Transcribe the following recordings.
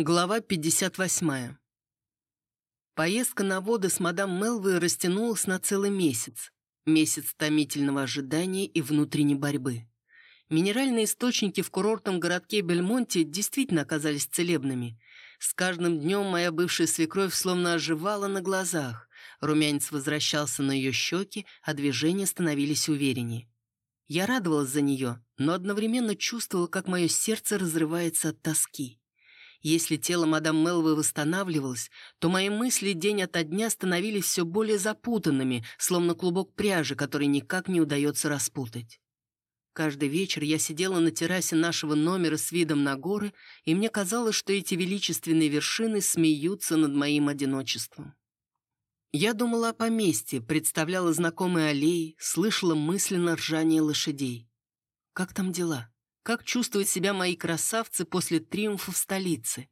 Глава 58. Поездка на воды с мадам Мелвой растянулась на целый месяц. Месяц томительного ожидания и внутренней борьбы. Минеральные источники в курортном городке Бельмонте действительно оказались целебными. С каждым днем моя бывшая свекровь словно оживала на глазах. Румянец возвращался на ее щеки, а движения становились увереннее. Я радовалась за нее, но одновременно чувствовала, как мое сердце разрывается от тоски. Если тело мадам Мелвы восстанавливалось, то мои мысли день ото дня становились все более запутанными, словно клубок пряжи, который никак не удается распутать. Каждый вечер я сидела на террасе нашего номера с видом на горы, и мне казалось, что эти величественные вершины смеются над моим одиночеством. Я думала о поместье, представляла знакомые аллеи, слышала мысленно ржание лошадей. Как там дела? Как чувствуют себя мои красавцы после триумфа в столице.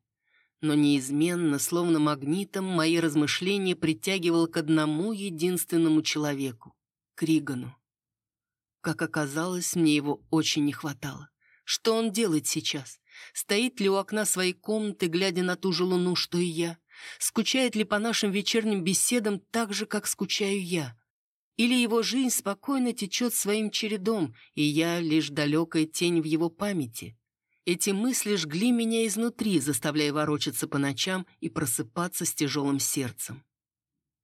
Но неизменно, словно магнитом, мои размышления притягивал к одному единственному человеку — Кригану. Как оказалось, мне его очень не хватало. Что он делает сейчас? Стоит ли у окна своей комнаты, глядя на ту же луну, что и я? Скучает ли по нашим вечерним беседам так же, как скучаю я? Или его жизнь спокойно течет своим чередом, и я лишь далекая тень в его памяти. Эти мысли жгли меня изнутри, заставляя ворочаться по ночам и просыпаться с тяжелым сердцем.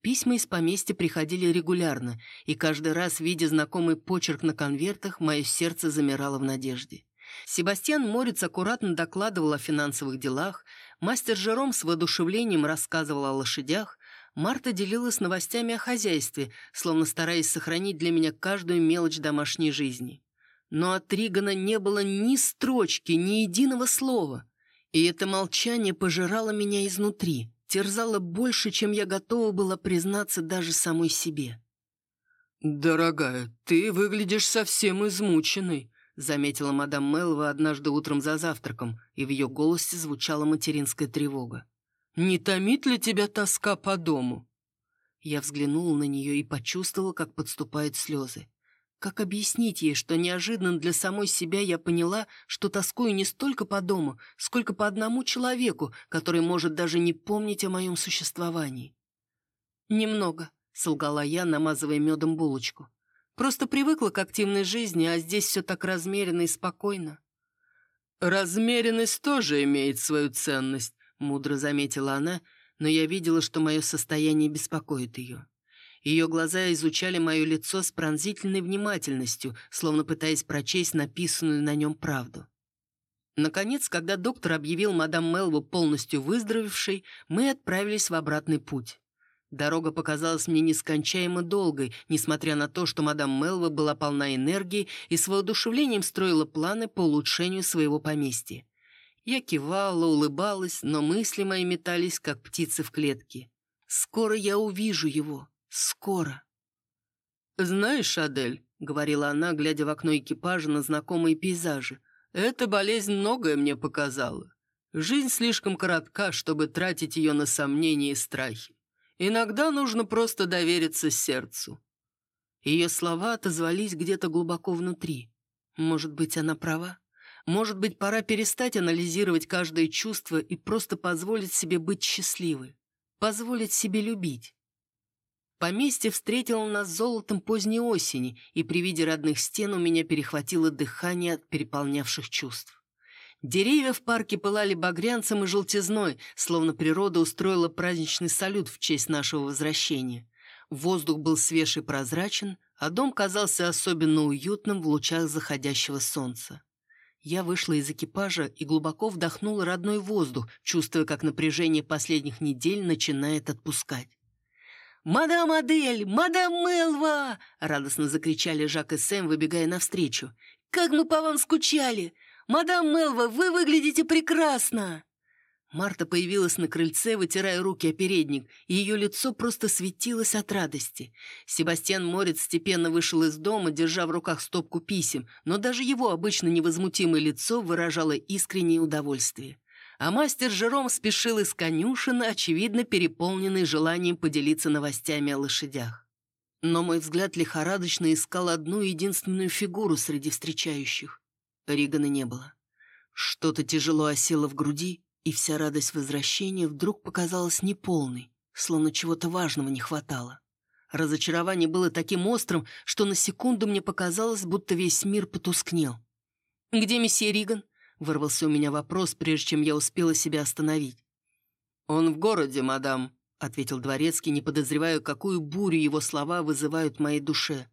Письма из поместья приходили регулярно, и каждый раз, видя знакомый почерк на конвертах, мое сердце замирало в надежде. Себастьян Морец аккуратно докладывал о финансовых делах, мастер Жером с воодушевлением рассказывал о лошадях, Марта делилась новостями о хозяйстве, словно стараясь сохранить для меня каждую мелочь домашней жизни. Но от Ригана не было ни строчки, ни единого слова. И это молчание пожирало меня изнутри, терзало больше, чем я готова была признаться даже самой себе. «Дорогая, ты выглядишь совсем измученной», — заметила мадам Мелва однажды утром за завтраком, и в ее голосе звучала материнская тревога. Не томит ли тебя тоска по дому?» Я взглянул на нее и почувствовал, как подступают слезы. Как объяснить ей, что неожиданно для самой себя я поняла, что тоскую не столько по дому, сколько по одному человеку, который может даже не помнить о моем существовании? «Немного», — солгала я, намазывая медом булочку. «Просто привыкла к активной жизни, а здесь все так размеренно и спокойно». «Размеренность тоже имеет свою ценность», Мудро заметила она, но я видела, что мое состояние беспокоит ее. Ее глаза изучали мое лицо с пронзительной внимательностью, словно пытаясь прочесть написанную на нем правду. Наконец, когда доктор объявил мадам Мелву полностью выздоровевшей, мы отправились в обратный путь. Дорога показалась мне нескончаемо долгой, несмотря на то, что мадам Мелва была полна энергии и с воодушевлением строила планы по улучшению своего поместья. Я кивала, улыбалась, но мысли мои метались, как птицы в клетке. «Скоро я увижу его. Скоро». «Знаешь, Адель», — говорила она, глядя в окно экипажа на знакомые пейзажи, «эта болезнь многое мне показала. Жизнь слишком коротка, чтобы тратить ее на сомнения и страхи. Иногда нужно просто довериться сердцу». Ее слова отозвались где-то глубоко внутри. Может быть, она права? Может быть, пора перестать анализировать каждое чувство и просто позволить себе быть счастливой, позволить себе любить. Поместье встретило нас золотом поздней осени, и при виде родных стен у меня перехватило дыхание от переполнявших чувств. Деревья в парке пылали багрянцем и желтизной, словно природа устроила праздничный салют в честь нашего возвращения. Воздух был свеж и прозрачен, а дом казался особенно уютным в лучах заходящего солнца. Я вышла из экипажа и глубоко вдохнула родной воздух, чувствуя, как напряжение последних недель начинает отпускать. «Мадам Адель! Мадам Мелва!» — радостно закричали Жак и Сэм, выбегая навстречу. «Как мы по вам скучали! Мадам Мелва, вы выглядите прекрасно!» Марта появилась на крыльце, вытирая руки о передник, и ее лицо просто светилось от радости. Себастьян Морец степенно вышел из дома, держа в руках стопку писем, но даже его обычно невозмутимое лицо выражало искреннее удовольствие. А мастер Жером спешил из конюшины, очевидно переполненный желанием поделиться новостями о лошадях. Но мой взгляд лихорадочно искал одну единственную фигуру среди встречающих. Ригана не было. Что-то тяжело осело в груди, И вся радость возвращения вдруг показалась неполной, словно чего-то важного не хватало. Разочарование было таким острым, что на секунду мне показалось, будто весь мир потускнел. «Где месье Риган?» — вырвался у меня вопрос, прежде чем я успела себя остановить. «Он в городе, мадам», — ответил дворецкий, не подозревая, какую бурю его слова вызывают в моей душе.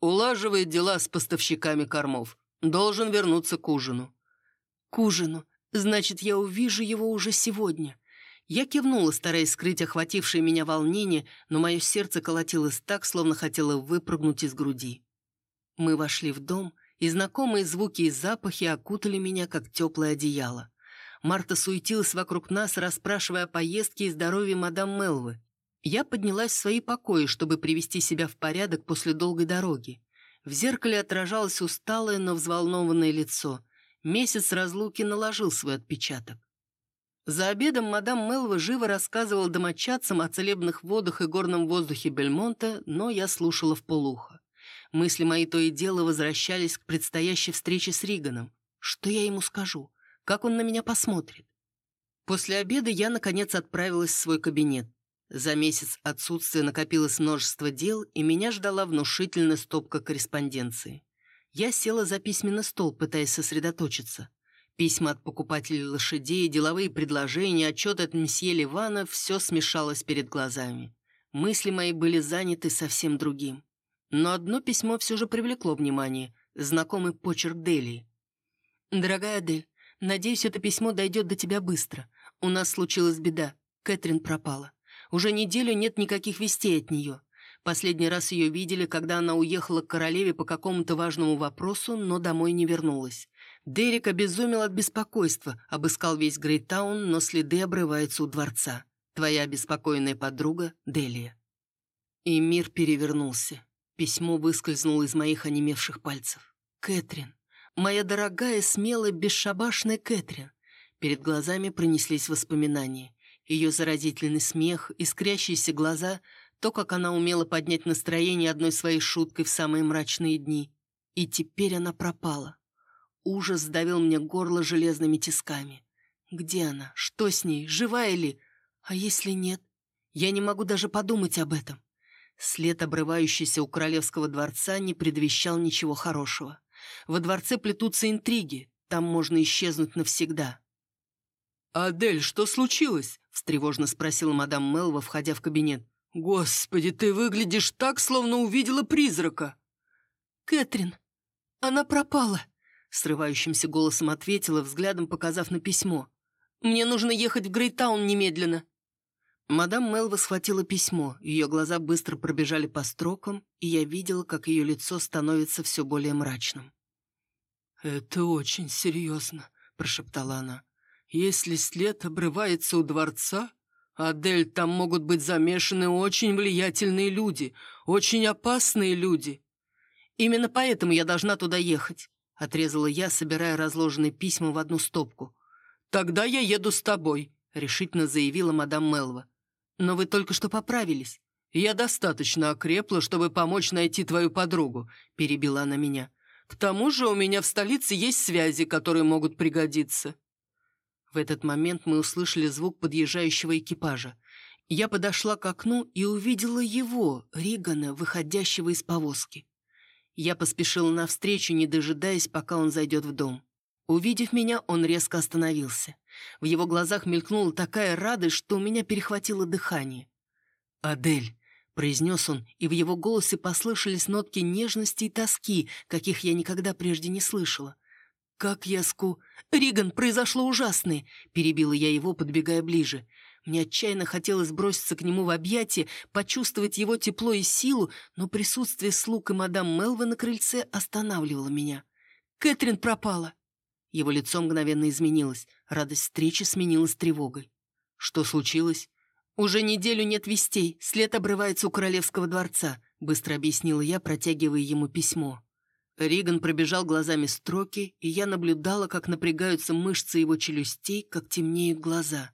«Улаживает дела с поставщиками кормов. Должен вернуться к ужину». «К ужину? Значит, я увижу его уже сегодня. Я кивнула, стараясь скрыть охватившее меня волнение, но мое сердце колотилось так, словно хотело выпрыгнуть из груди. Мы вошли в дом, и знакомые звуки и запахи окутали меня, как теплое одеяло. Марта суетилась вокруг нас, расспрашивая о поездке и здоровье мадам Мелвы. Я поднялась в свои покои, чтобы привести себя в порядок после долгой дороги. В зеркале отражалось усталое, но взволнованное лицо. Месяц разлуки наложил свой отпечаток. За обедом мадам Мелва живо рассказывала домочадцам о целебных водах и горном воздухе Бельмонта, но я слушала в полухо. Мысли мои то и дело возвращались к предстоящей встрече с Риганом. Что я ему скажу? Как он на меня посмотрит? После обеда я, наконец, отправилась в свой кабинет. За месяц отсутствия накопилось множество дел, и меня ждала внушительная стопка корреспонденции. Я села за письменный стол, пытаясь сосредоточиться. Письма от покупателей лошадей, деловые предложения, отчеты от месье Ливана – все смешалось перед глазами. Мысли мои были заняты совсем другим. Но одно письмо все же привлекло внимание – знакомый почерк Делии. «Дорогая Адель, надеюсь, это письмо дойдет до тебя быстро. У нас случилась беда. Кэтрин пропала. Уже неделю нет никаких вестей от нее. Последний раз ее видели, когда она уехала к королеве по какому-то важному вопросу, но домой не вернулась. Дерек обезумел от беспокойства, обыскал весь Грейтаун, но следы обрываются у дворца. Твоя беспокойная подруга Делия. И мир перевернулся. Письмо выскользнуло из моих онемевших пальцев. Кэтрин. Моя дорогая, смелая, бесшабашная Кэтрин. Перед глазами пронеслись воспоминания. Ее заразительный смех, искрящиеся глаза, то, как она умела поднять настроение одной своей шуткой в самые мрачные дни. И теперь она пропала. Ужас сдавил мне горло железными тисками. Где она? Что с ней? Живая ли? А если нет? Я не могу даже подумать об этом. След, обрывающийся у королевского дворца, не предвещал ничего хорошего. Во дворце плетутся интриги, там можно исчезнуть навсегда. «Адель, что случилось?» — встревожно спросила мадам Мелва, входя в кабинет. «Господи, ты выглядишь так, словно увидела призрака!» «Кэтрин, она пропала!» Срывающимся голосом ответила, взглядом показав на письмо. «Мне нужно ехать в Грейтаун немедленно». Мадам Мелва схватила письмо, ее глаза быстро пробежали по строкам, и я видела, как ее лицо становится все более мрачным. «Это очень серьезно», — прошептала она. «Если след обрывается у дворца, Адель, там могут быть замешаны очень влиятельные люди, очень опасные люди». «Именно поэтому я должна туда ехать. Отрезала я, собирая разложенные письма в одну стопку. «Тогда я еду с тобой», — решительно заявила мадам Мелва. «Но вы только что поправились». «Я достаточно окрепла, чтобы помочь найти твою подругу», — перебила она меня. «К тому же у меня в столице есть связи, которые могут пригодиться». В этот момент мы услышали звук подъезжающего экипажа. Я подошла к окну и увидела его, Ригана, выходящего из повозки. Я поспешила навстречу, не дожидаясь, пока он зайдет в дом. Увидев меня, он резко остановился. В его глазах мелькнула такая радость, что у меня перехватило дыхание. «Адель», — произнес он, и в его голосе послышались нотки нежности и тоски, каких я никогда прежде не слышала. «Как я ску...» «Риган, произошло ужасное!» — перебила я его, подбегая ближе. Мне отчаянно хотелось броситься к нему в объятия, почувствовать его тепло и силу, но присутствие слуг и мадам Мелвы на крыльце останавливало меня. «Кэтрин пропала!» Его лицо мгновенно изменилось. Радость встречи сменилась тревогой. «Что случилось?» «Уже неделю нет вестей. След обрывается у королевского дворца», — быстро объяснила я, протягивая ему письмо. Риган пробежал глазами строки, и я наблюдала, как напрягаются мышцы его челюстей, как темнеют глаза.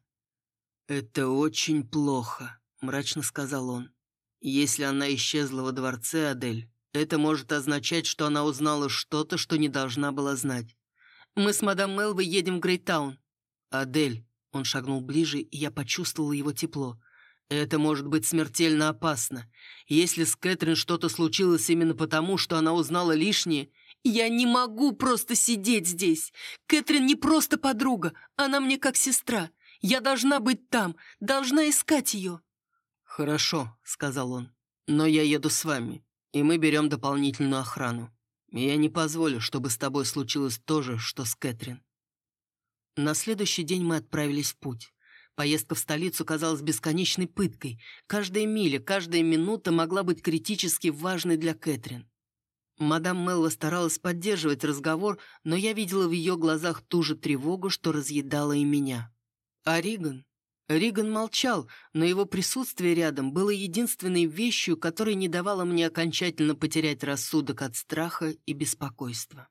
«Это очень плохо», — мрачно сказал он. «Если она исчезла во дворце, Адель, это может означать, что она узнала что-то, что не должна была знать. Мы с мадам Мелвой едем в Грейтаун». «Адель, Он шагнул ближе, и я почувствовал его тепло. «Это может быть смертельно опасно. Если с Кэтрин что-то случилось именно потому, что она узнала лишнее...» «Я не могу просто сидеть здесь. Кэтрин не просто подруга, она мне как сестра. Я должна быть там, должна искать ее». «Хорошо», — сказал он, — «но я еду с вами, и мы берем дополнительную охрану. Я не позволю, чтобы с тобой случилось то же, что с Кэтрин». На следующий день мы отправились в путь. Поездка в столицу казалась бесконечной пыткой. Каждая миля, каждая минута могла быть критически важной для Кэтрин. Мадам Мелла старалась поддерживать разговор, но я видела в ее глазах ту же тревогу, что разъедала и меня. А Риган? Риган молчал, но его присутствие рядом было единственной вещью, которая не давала мне окончательно потерять рассудок от страха и беспокойства.